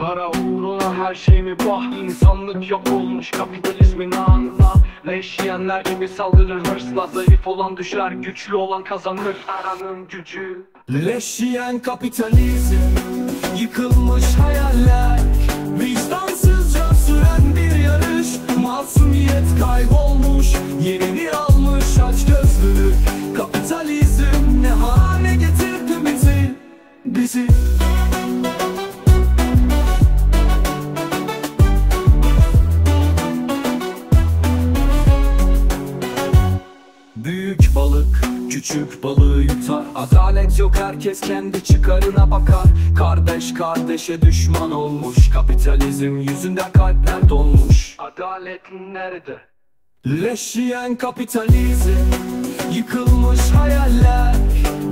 Para uğruna her şey mi bah İnsanlık yok olmuş kapitalizmin anına Leş yiyenler gibi saldırır hırsla Zayıf olan düşer güçlü olan kazanır. Paranın gücü. Leş yiyen kapitalizm Yıkılmış hayaller Vicdansızca küçük balığı yutar. Adalet yok herkes kendi çıkarına bakar. Kardeş kardeşe düşman olmuş. Kapitalizm yüzünden kalpler donmuş Adalet nerede? Leş yiyen kapitalizm Yıkılmış hayaller.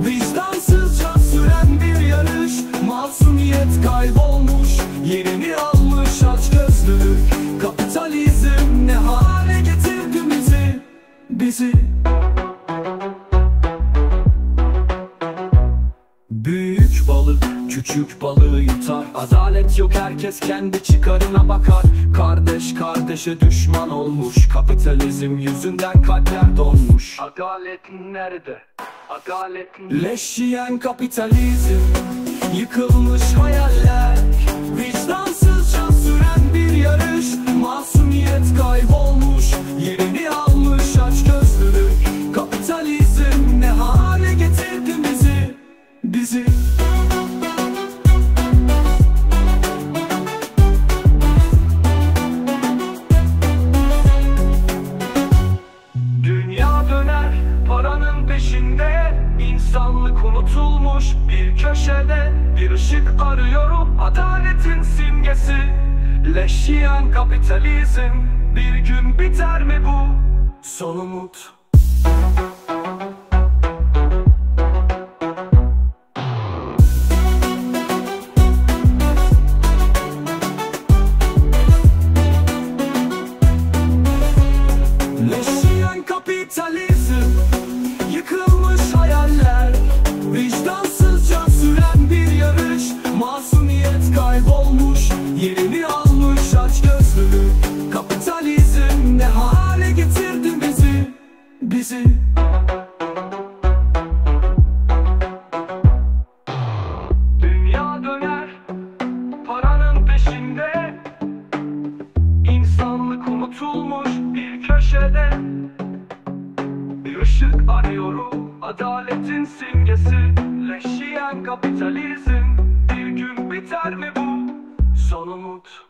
Vicdansızca süren bir yarış. Masumiyet kaybolmuş Yerini almış açgözlülük. Kapitalizm ne hale getirdi bizi? Bizi küçük balığı yutar. Adalet yok herkes kendi çıkarına bakar. Kardeş kardeşe düşman olmuş. Kapitalizm yüzünden kalpler donmuş. Adalet nerede? Adalet Leş yiyen kapitalizm Yıkılmış hayaller unutulmuş bir köşede. Bir ışık arıyorum adaletin simgesi. Leş kapitalizm Bir gün biter mi bu? Son umut. Leşiyen kapitalizm Yıkılmış hayaller Vicdansızca Bizi Dünya döner paranın peşinde. İnsanlık unutulmuş bir köşede. Bir ışık arıyorum adaletin simgesi. Leş yiyen kapitalizm Bir gün biter mi bu? Son umut